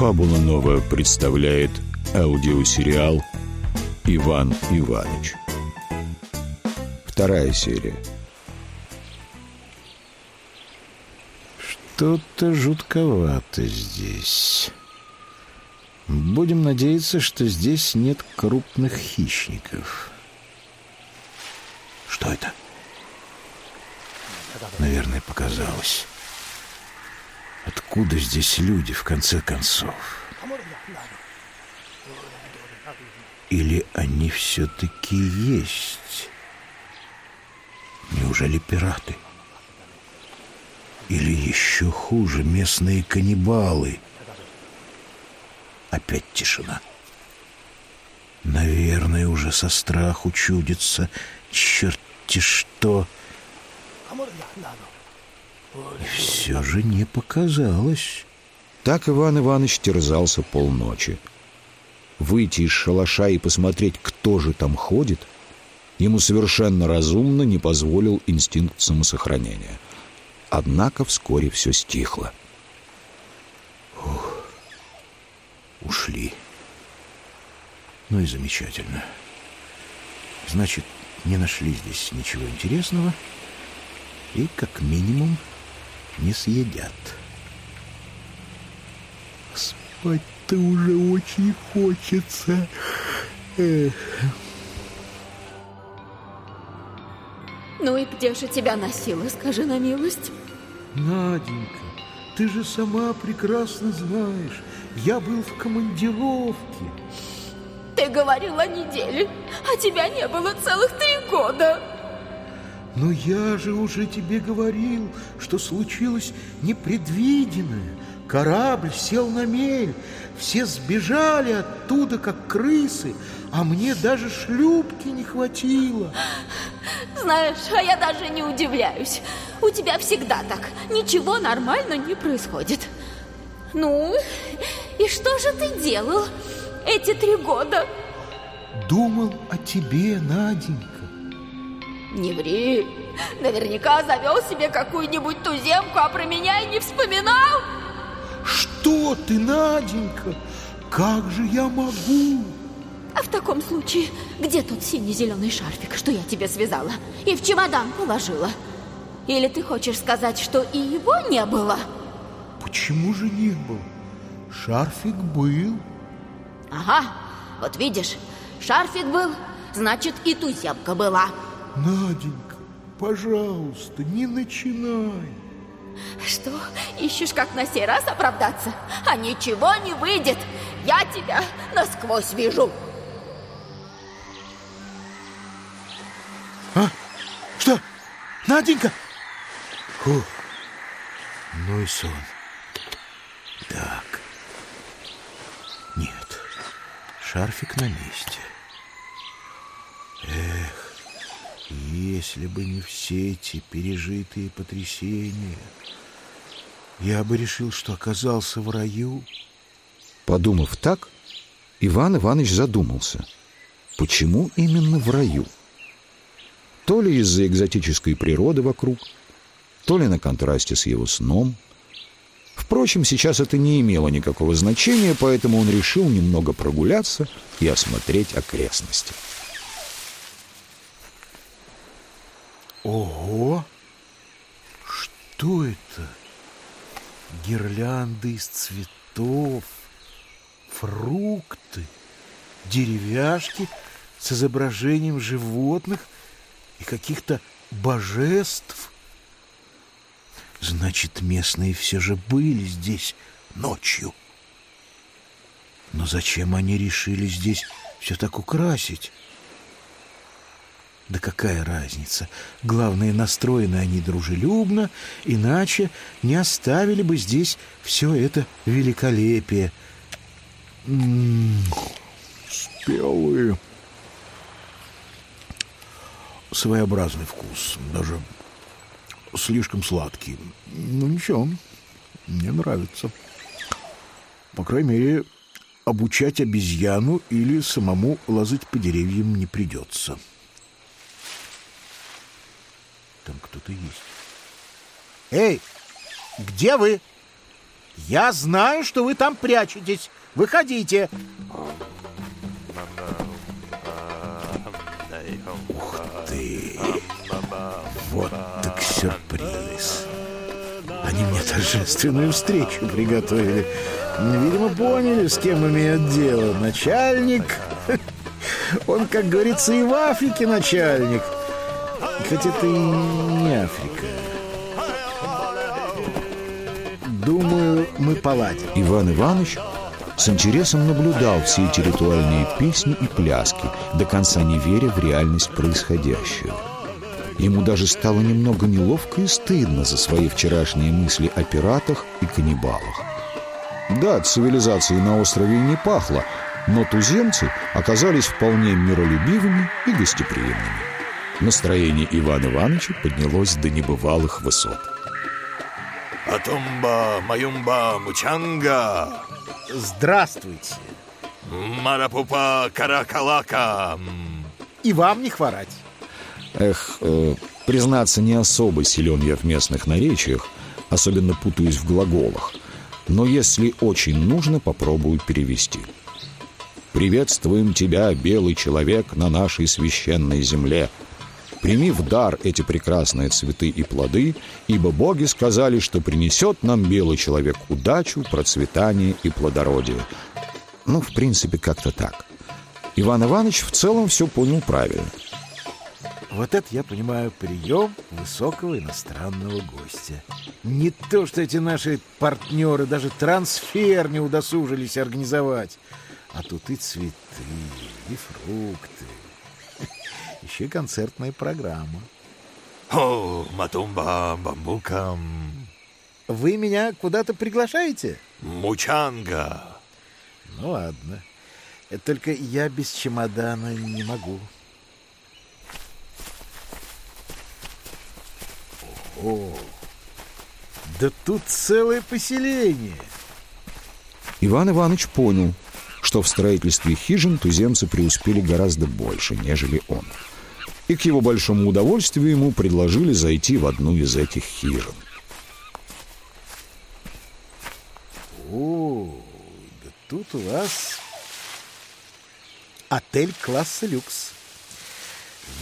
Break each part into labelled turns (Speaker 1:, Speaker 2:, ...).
Speaker 1: Фабула Нова представляет аудиосериал «Иван Иваныч». Вторая серия.
Speaker 2: Что-то жутковато здесь. Будем надеяться, что здесь нет крупных хищников. Что это? Наверное, показалось. Откуда здесь люди, в конце концов? Или они все-таки есть? Неужели пираты? Или еще хуже, местные каннибалы? Опять тишина. Наверное, уже со страху чудится. Черти что! И все же не показалось.
Speaker 1: Так Иван Иванович терзался полночи. Выйти из шалаша и посмотреть, кто же там ходит, ему совершенно разумно не позволил инстинкт самосохранения. Однако вскоре все стихло.
Speaker 2: Ух, ушли. Ну и замечательно. Значит, не нашли здесь ничего интересного и, как минимум, не съедят. Спать-то уже очень хочется. Эх.
Speaker 3: Ну и где же тебя носило, скажи на милость?
Speaker 2: Наденька, ты же сама прекрасно знаешь, я был в командировке.
Speaker 3: Ты говорил о неделе, а тебя не было целых три года.
Speaker 2: Но я же уже тебе говорил, что случилось непредвиденное. Корабль сел на мель, все сбежали оттуда, как крысы, а мне даже шлюпки не хватило.
Speaker 3: Знаешь, а я даже не удивляюсь. У тебя всегда так. Ничего нормально не происходит. Ну, и что же ты делал эти три года?
Speaker 2: Думал о тебе, Наденька.
Speaker 3: Не ври. Наверняка завел себе какую-нибудь туземку, а про меня и не вспоминал.
Speaker 2: Что ты, Наденька? Как же я могу?
Speaker 3: А в таком случае, где тот синий-зеленый шарфик, что я тебе связала и в чемодан положила? Или ты хочешь сказать, что и его не было?
Speaker 2: Почему же не был? Шарфик был.
Speaker 3: Ага, вот видишь, шарфик был, значит и туземка была.
Speaker 2: Наденька, пожалуйста, не начинай.
Speaker 3: Что, ищешь как на сей раз оправдаться? А ничего не выйдет. Я тебя насквозь вижу.
Speaker 2: А? Что? Наденька? Фу. Ну и сон. Так. Нет. Шарфик на месте. Эх, если бы не все эти пережитые потрясения, я бы решил, что оказался в раю.
Speaker 1: Подумав так, Иван Иванович задумался, почему именно в раю? То ли из-за экзотической природы вокруг, то ли на контрасте с его сном. Впрочем, сейчас это не имело никакого значения, поэтому он решил немного прогуляться и осмотреть окрестности.
Speaker 2: Ого! Что это? Гирлянды из цветов, фрукты, деревяшки с изображением животных и каких-то божеств. Значит, местные все же были здесь ночью. Но зачем они решили здесь все так украсить? Да какая разница? Главное, настроены они дружелюбно, иначе не оставили бы здесь все это великолепие. М -м -м, спелые. Своеобразный вкус, даже слишком сладкий. Ну ничего, мне нравится. По крайней мере, обучать обезьяну или самому лазать по деревьям не придется. Там кто-то есть. Эй, где вы? Я знаю, что вы там прячетесь. Выходите. Ух ты! Вот так сюрприз. Они мне торжественную встречу приготовили. Видимо, поняли, с кем имеют дело. Начальник... Он, как говорится, и в Африке начальник. Хоть это и не Африка. Думаю, мы поладим.
Speaker 1: Иван Иванович с интересом наблюдал все эти ритуальные песни и пляски, до конца не веря в реальность происходящего. Ему даже стало немного неловко и стыдно за свои вчерашние мысли о пиратах и каннибалах. Да, цивилизации на острове не пахло, но туземцы оказались вполне миролюбивыми и гостеприимными. Настроение Ивана Ивановича поднялось до небывалых высот.
Speaker 4: Атумба, Маюмба, Мучанга.
Speaker 2: Здравствуйте.
Speaker 4: Марапупа, Каракалака.
Speaker 2: И вам не хворать.
Speaker 1: Эх, э, признаться, не особо силен я в местных наречиях, особенно путаюсь в глаголах. Но если очень нужно, попробую перевести. «Приветствуем тебя, белый человек, на нашей священной земле. Прими в дар эти прекрасные цветы и плоды, ибо боги сказали, что принесет нам белый человек удачу, процветание и плодородие». Ну, в принципе, как-то так. Иван Иванович в целом все понял правильно –
Speaker 2: вот это я понимаю прием высокого иностранного гостя. Не то, что эти наши партнеры даже трансфер не удосужились организовать. А тут и цветы, и фрукты. И концертная программа.
Speaker 4: О, матумба, бамбукам.
Speaker 2: Вы меня куда-то приглашаете?
Speaker 4: Мучанга.
Speaker 2: Ну ладно. Только я без чемодана не могу. О, да тут целое поселение.
Speaker 1: Иван Иванович понял, что в строительстве хижин туземцы преуспели гораздо больше, нежели он. И к его большому удовольствию ему предложили зайти в одну из этих хижин.
Speaker 2: О, да тут у вас отель класса люкс.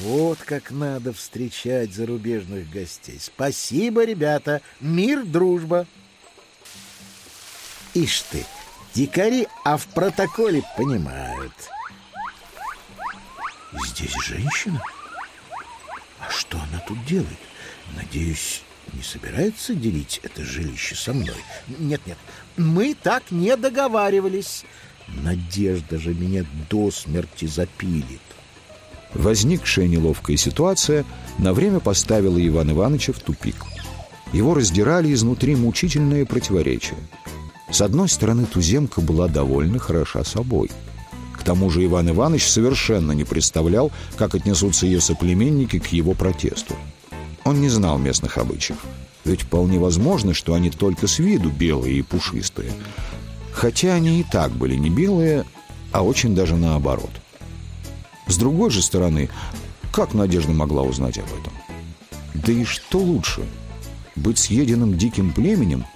Speaker 2: Вот как надо встречать зарубежных гостей. Спасибо, ребята. Мир, дружба. Ишь ты, дикари, а в протоколе понимают. Здесь женщина? Что она тут делает? Надеюсь, не собирается делить это жилище со мной? Нет-нет, мы так не договаривались. Надежда же меня до смерти запилит.
Speaker 1: Возникшая неловкая ситуация на время поставила Ивана Ивановича в тупик. Его раздирали изнутри мучительные противоречия. С одной стороны, туземка была довольно хороша собой. Тому же Иван Иванович совершенно не представлял, как отнесутся ее соплеменники к его протесту. Он не знал местных обычаев. Ведь вполне возможно, что они только с виду белые и пушистые. Хотя они и так были не белые, а очень даже наоборот – с другой же стороны, как Надежда могла узнать об этом? Да и что лучше, быть съеденным диким племенем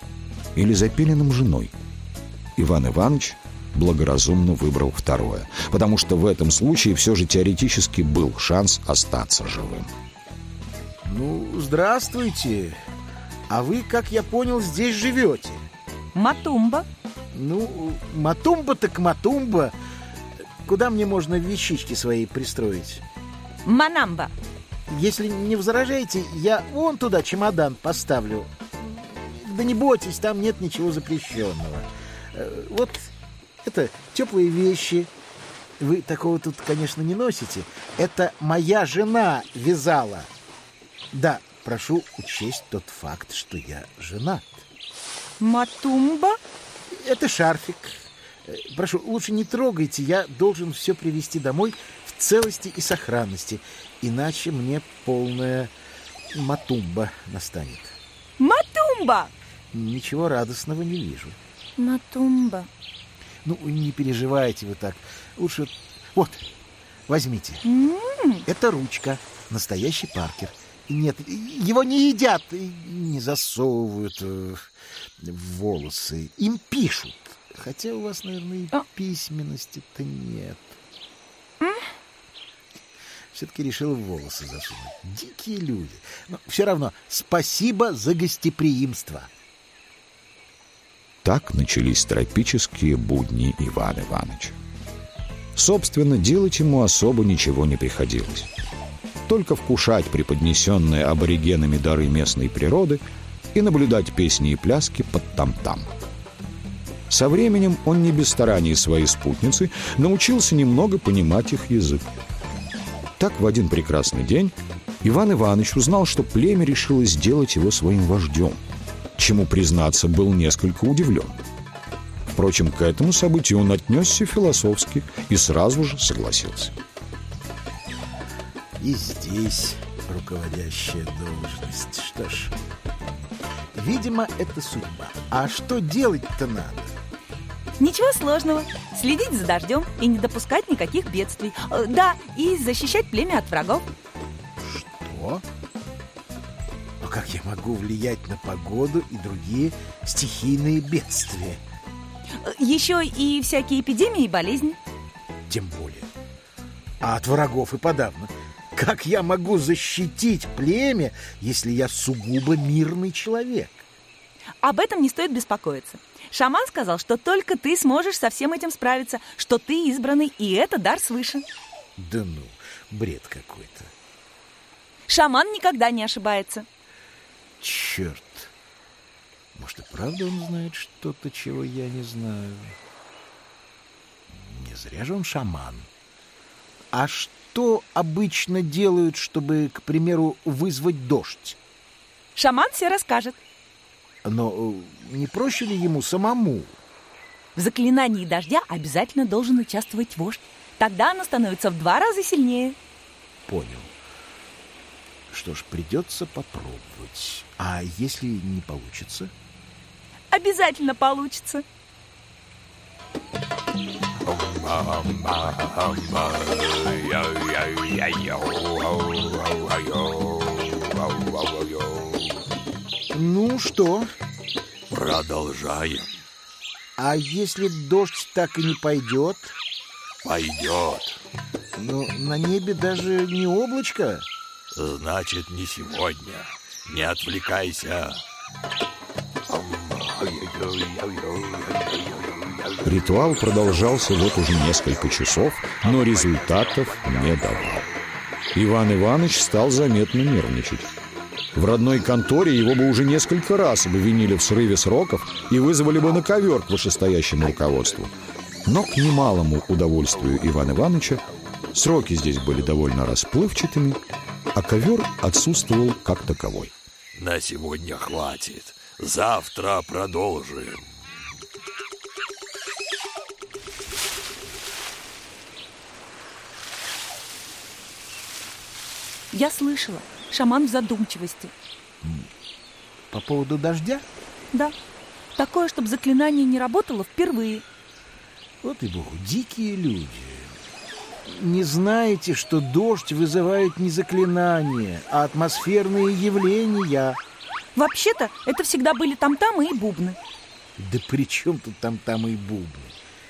Speaker 1: или запиленным женой? Иван Иванович благоразумно выбрал второе, потому что в этом случае все же теоретически был шанс остаться живым.
Speaker 2: Ну, здравствуйте. А вы, как я понял, здесь живете?
Speaker 5: Матумба.
Speaker 2: Ну, Матумба так Матумба. Куда мне можно вещички свои пристроить?
Speaker 5: Манамба.
Speaker 2: Если не возражаете, я вон туда чемодан поставлю. Да не бойтесь, там нет ничего запрещенного. Э, вот это теплые вещи. Вы такого тут, конечно, не носите. Это моя жена вязала. Да, прошу учесть тот факт, что я женат.
Speaker 5: Матумба?
Speaker 2: Это шарфик. Э, прошу, лучше не трогайте, я должен все привезти домой в целости и сохранности, иначе мне полная матумба настанет.
Speaker 5: Матумба!
Speaker 2: Ничего радостного не вижу.
Speaker 5: Матумба.
Speaker 2: Ну, не переживайте вы так. Лучше... Вот, возьмите.
Speaker 5: М -м -м.
Speaker 2: Это ручка, настоящий Паркер. Нет, его не едят, не засовывают э, в волосы. Им пишут. Хотя у вас, наверное, и
Speaker 5: А.
Speaker 2: письменности-то нет. Все-таки решил в волосы засунуть. Дикие люди. Но все равно спасибо за гостеприимство.
Speaker 1: Так начались тропические будни Ивана Ивановича. Собственно, делать ему особо ничего не приходилось. Только вкушать преподнесенные аборигенами дары местной природы и наблюдать песни и пляски под там-там. Со временем он не без стараний своей спутницы научился немного понимать их язык. Так в один прекрасный день Иван Иванович узнал, что племя решило сделать его своим вождем, чему, признаться, был несколько удивлен. Впрочем, к этому событию он отнесся философски и сразу же согласился.
Speaker 2: И здесь руководящая должность. Что ж, видимо, это судьба. А что делать-то надо?
Speaker 5: Ничего сложного. Следить за дождем и не допускать никаких бедствий. Э, Да, и защищать племя от врагов.
Speaker 2: Что? Как я могу влиять на погоду и другие стихийные бедствия?
Speaker 5: Еще и всякие эпидемии и болезни.
Speaker 2: Тем более. А от врагов и подавно. Как я могу защитить племя, если я сугубо мирный человек?
Speaker 5: Об этом не стоит беспокоиться. Шаман сказал, что только ты сможешь со всем этим справиться, что ты избранный, и это дар свыше.
Speaker 2: Да ну, бред какой-то.
Speaker 5: Шаман никогда не ошибается.
Speaker 2: Черт. Может, и правда он знает что-то, чего я не знаю? Не зря же он шаман. А что обычно делают, чтобы, к примеру, вызвать дождь?
Speaker 5: Шаман все расскажет.
Speaker 2: Но э, не проще ли ему самому?
Speaker 5: В заклинании дождя обязательно должен участвовать вождь. Тогда оно становится в два раза сильнее.
Speaker 2: Понял. Что ж, придется попробовать. А если не получится?
Speaker 5: Обязательно получится.
Speaker 2: Ну что?
Speaker 4: Продолжаем.
Speaker 2: А если дождь так и не пойдет?
Speaker 4: Пойдет.
Speaker 2: Ну, на небе даже не облачко.
Speaker 4: Значит, не сегодня. Не отвлекайся.
Speaker 1: Ритуал продолжался вот уже несколько часов, но результатов не давал. Иван Иванович стал заметно нервничать. В родной конторе его бы уже несколько раз обвинили в срыве сроков и вызвали бы на ковер к вышестоящему руководству. Но к немалому удовольствию Ивана Ивановича сроки здесь были довольно расплывчатыми, а ковер отсутствовал как таковой.
Speaker 4: На сегодня хватит. Завтра продолжим.
Speaker 5: Я слышала. Шаман в задумчивости.
Speaker 2: По поводу дождя?
Speaker 5: Да. Такое, чтобы заклинание не работало впервые.
Speaker 2: Вот и богу, дикие люди. Не знаете, что дождь вызывает не заклинания, а атмосферные явления.
Speaker 5: Вообще-то, это всегда были там-тамы и бубны.
Speaker 2: Да при чем тут там-там и бубны?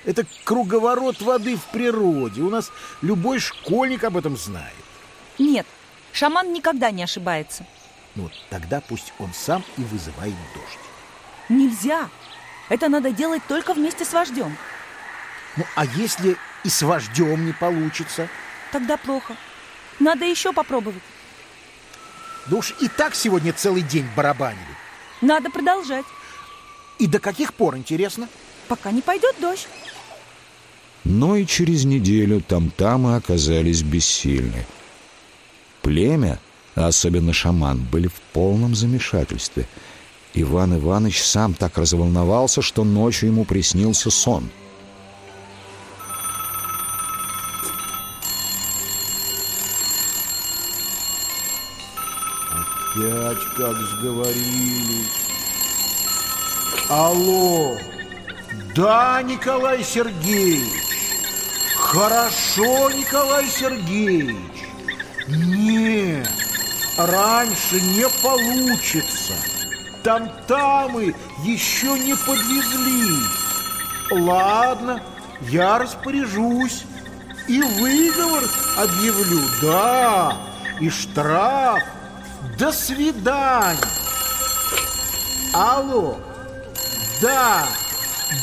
Speaker 2: Это круговорот воды в природе. У нас любой школьник об этом знает.
Speaker 5: Нет, шаман никогда не ошибается.
Speaker 2: Ну вот тогда пусть он сам и вызывает дождь.
Speaker 5: Нельзя. Это надо делать только вместе с вождем.
Speaker 2: Ну а если и с вождем не получится?
Speaker 5: Тогда плохо. Надо еще попробовать.
Speaker 2: Да уж и так сегодня целый день барабанили.
Speaker 5: Надо продолжать,
Speaker 2: И до каких пор, интересно?
Speaker 5: пока не пойдет дождь.
Speaker 1: Но и через неделю там-тамы оказались бессильны. Племя, а особенно шаман, были в полном замешательстве. Иван Иванович сам так разволновался, что ночью ему приснился сон.
Speaker 2: Опять как сговорились. Алло! Да, Николай Сергеевич! Хорошо, Николай Сергеевич! Нет! раньше не получится. Там-тамы еще не подвезли. Ладно, я распоряжусь. И выговор объявлю, да, и штраф. До свидания. Алло, да,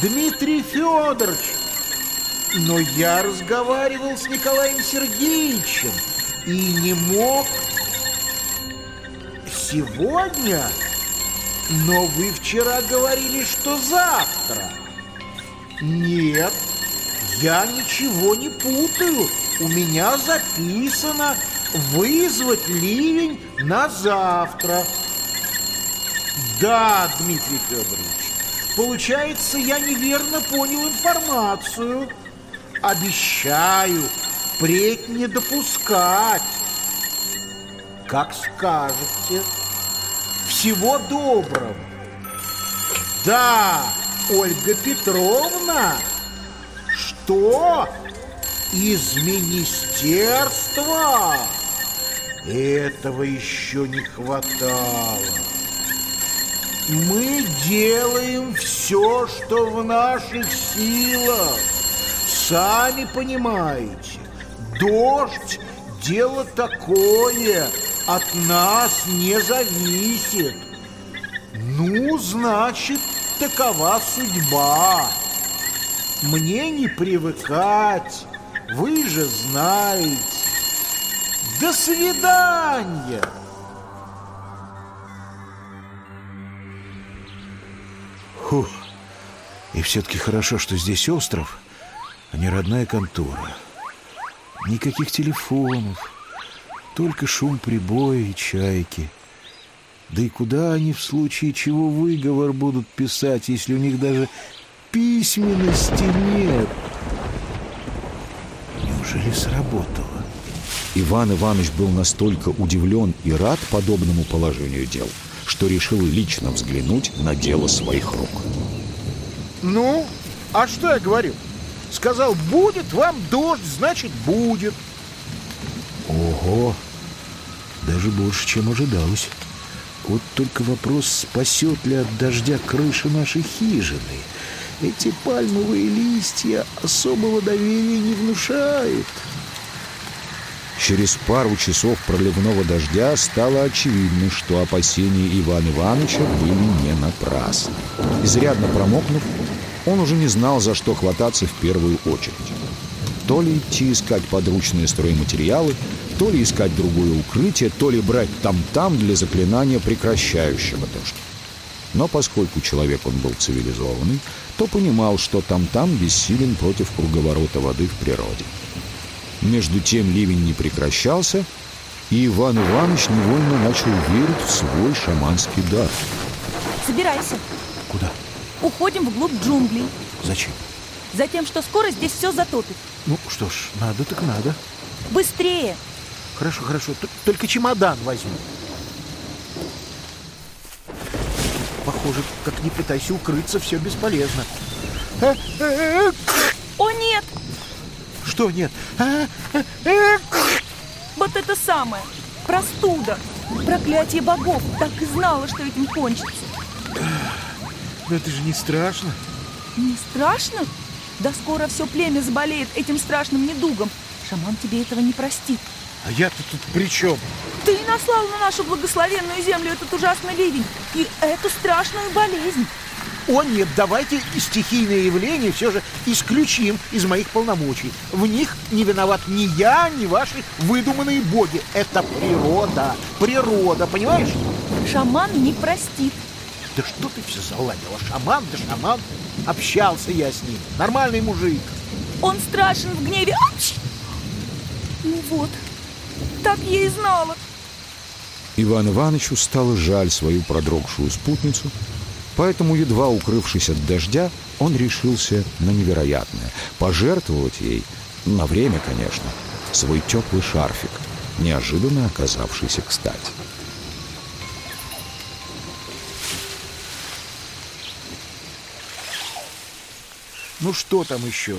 Speaker 2: Дмитрий Федорович. Но я разговаривал с Николаем Сергеевичем и не мог сегодня. Но вы вчера говорили, что завтра. Нет, я ничего не путаю. У меня записано вызвать ливень на завтра. Да, Дмитрий Федорович, получается, я неверно понял информацию. Обещаю впредь не допускать. Как скажете. Всего доброго. Да, Ольга Петровна. Что? Из министерства? Этого еще не хватало. Мы делаем все, что в наших силах. Сами понимаете, дождь – дело такое, от нас не зависит. Ну, значит, такова судьба. Мне не привыкать, вы же знаете. До свидания!
Speaker 6: Фух. И все-таки хорошо, что здесь остров, а не родная контора. Никаких телефонов, только шум прибоя и чайки. Да и куда они в случае чего выговор будут писать, если у них даже письменности нет? Неужели сработало?
Speaker 1: Иван Иванович был настолько удивлен и рад подобному положению дел, что решил лично взглянуть на дело своих рук.
Speaker 2: Ну, а что я говорил? Сказал, будет вам дождь, значит будет.
Speaker 6: Ого! Даже больше, чем ожидалось. Вот только вопрос, спасет ли от дождя крыша нашей хижины. Эти пальмовые листья особого доверия не внушают.
Speaker 1: Через пару часов проливного дождя стало очевидно, что опасения Ивана Ивановича были не напрасны. Изрядно промокнув, он уже не знал, за что хвататься в первую очередь. То ли идти искать подручные стройматериалы, то ли искать другое укрытие, то ли брать там-там для заклинания прекращающего дождь. Но поскольку человек он был цивилизованный, то понимал, что там-там бессилен против круговорота воды в природе. Между тем ливень не прекращался, и Иван Иванович невольно начал верить в свой шаманский дар.
Speaker 5: Собирайся.
Speaker 6: Куда?
Speaker 5: Уходим вглубь джунглей.
Speaker 6: Зачем?
Speaker 5: Затем, что скоро здесь все затопит.
Speaker 6: Ну что ж, надо так надо.
Speaker 5: Быстрее!
Speaker 2: Хорошо, хорошо, т- только чемодан возьму. Похоже, как не пытайся укрыться, все бесполезно. А, э, э,
Speaker 5: О, нет!
Speaker 2: Что нет? А, э, э,
Speaker 5: Вот это самое! Простуда! Проклятие богов! Так и знала, что этим кончится.
Speaker 2: Но это же не страшно.
Speaker 5: Не страшно? Да скоро все племя заболеет этим страшным недугом. Шаман тебе этого не простит.
Speaker 2: А я-то тут при чем?
Speaker 5: Ты наслал на нашу благословенную землю этот ужасный ливень и эту страшную болезнь.
Speaker 2: О нет, давайте стихийные явления все же исключим из моих полномочий. В них не виноват ни я, ни ваши выдуманные боги. Это природа, природа, понимаешь?
Speaker 5: Шаман не простит.
Speaker 2: Да что ты все заладила? Шаман, да шаман. Общался я с ним. Нормальный мужик.
Speaker 5: Он страшен в гневе. Ач! Ну вот, так я и знала.
Speaker 1: Иван Ивановичу стало жаль свою продрогшую спутницу, поэтому, едва укрывшись от дождя, он решился на невероятное — пожертвовать ей, на время, конечно, свой теплый шарфик, неожиданно оказавшийся кстати.
Speaker 2: Ну что там еще?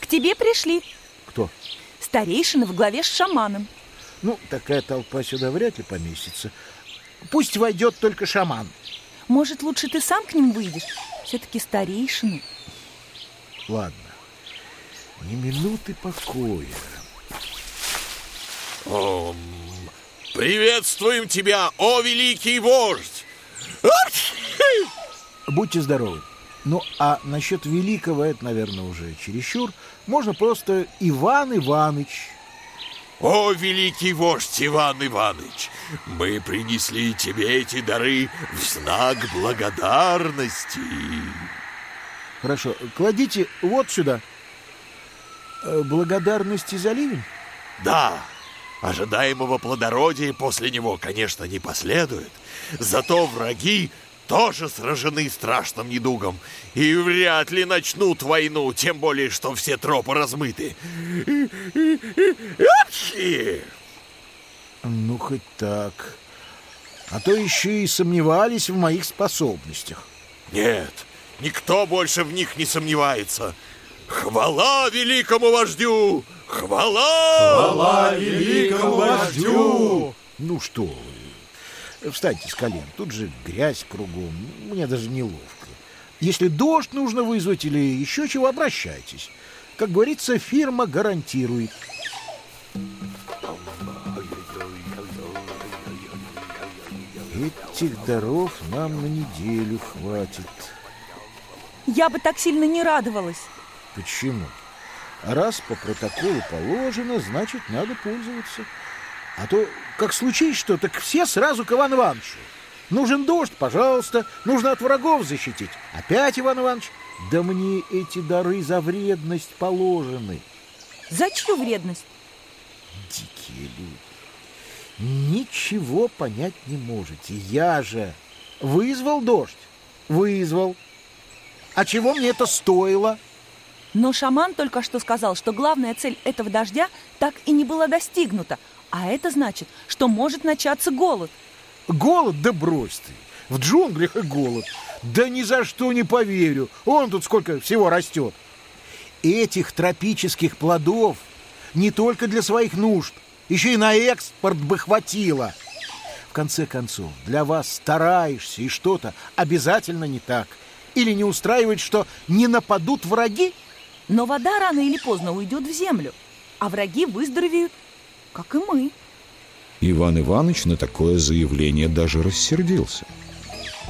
Speaker 5: К тебе пришли
Speaker 2: Кто?
Speaker 5: старейшины в главе с шаманом.
Speaker 2: Ну, такая толпа сюда вряд ли поместится. Пусть войдет только шаман.
Speaker 5: Может, лучше ты сам к ним выйдешь? Все-таки старейшины.
Speaker 2: Ладно, ни минуты покоя.
Speaker 4: О, приветствуем тебя, о великий вождь!
Speaker 2: Будьте здоровы. Ну, а насчет великого, это, наверное, уже чересчур. Можно просто Иван Иваныч.
Speaker 4: О, великий вождь Иван Иванович, мы принесли тебе эти дары в знак благодарности.
Speaker 2: Хорошо, кладите вот сюда. Э, Благодарности за ливень?
Speaker 4: Да, ожидаемого плодородия после него, конечно, не последует. Зато враги тоже сражены страшным недугом и вряд ли начнут войну, тем более, что все тропы размыты.
Speaker 2: Ну, хоть так. А то еще и сомневались в моих способностях.
Speaker 4: Нет, никто больше в них не сомневается. Хвала великому вождю! Хвала!
Speaker 7: Хвала великому вождю!
Speaker 2: Ну что вы, встаньте с колен. Тут же грязь кругом. Мне даже неловко. Если дождь нужно вызвать или еще чего, обращайтесь. Как говорится, фирма гарантирует. Этих даров нам на неделю хватит.
Speaker 5: Я бы так сильно не радовалась.
Speaker 2: Почему? Раз по протоколу положено, значит, надо пользоваться. А то, как случись что, так все сразу к Ивану Ивановичу. Нужен дождь, пожалуйста. Нужно от врагов защитить. Опять Иван Иванович. Да мне эти дары за вредность положены.
Speaker 5: За чью вредность?
Speaker 2: Дикие люди. Ничего понять не можете. Я же вызвал дождь. Вызвал. А чего мне это стоило?
Speaker 5: Но шаман только что сказал, что главная цель этого дождя так и не была достигнута. А это значит, что может начаться голод.
Speaker 2: Голод? Да брось ты. В джунглях и голод. Да ни за что не поверю. Он тут сколько всего растет. Этих тропических плодов не только для своих нужд, еще и на экспорт бы хватило. В конце концов, для вас стараешься, и что-то обязательно не так. Или не устраивает, что не нападут враги?
Speaker 5: Но вода рано или поздно уйдет в землю, а враги выздоровеют, как и мы.
Speaker 1: Иван Иванович на такое заявление даже рассердился.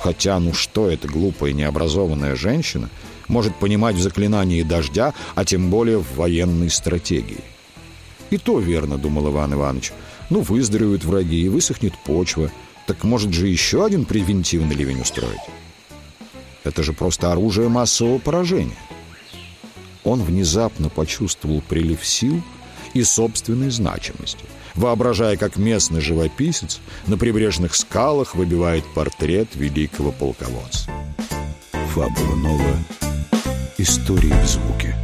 Speaker 1: Хотя, ну что эта глупая необразованная женщина может понимать в заклинании дождя, а тем более в военной стратегии? И то верно, думал Иван Иванович. Ну, выздоровеют враги и высохнет почва. Так может же еще один превентивный ливень устроить? Это же просто оружие массового поражения. Он внезапно почувствовал прилив сил и собственной значимости, воображая, как местный живописец на прибрежных скалах выбивает портрет великого полководца. Фабула Нова. Истории в звуке.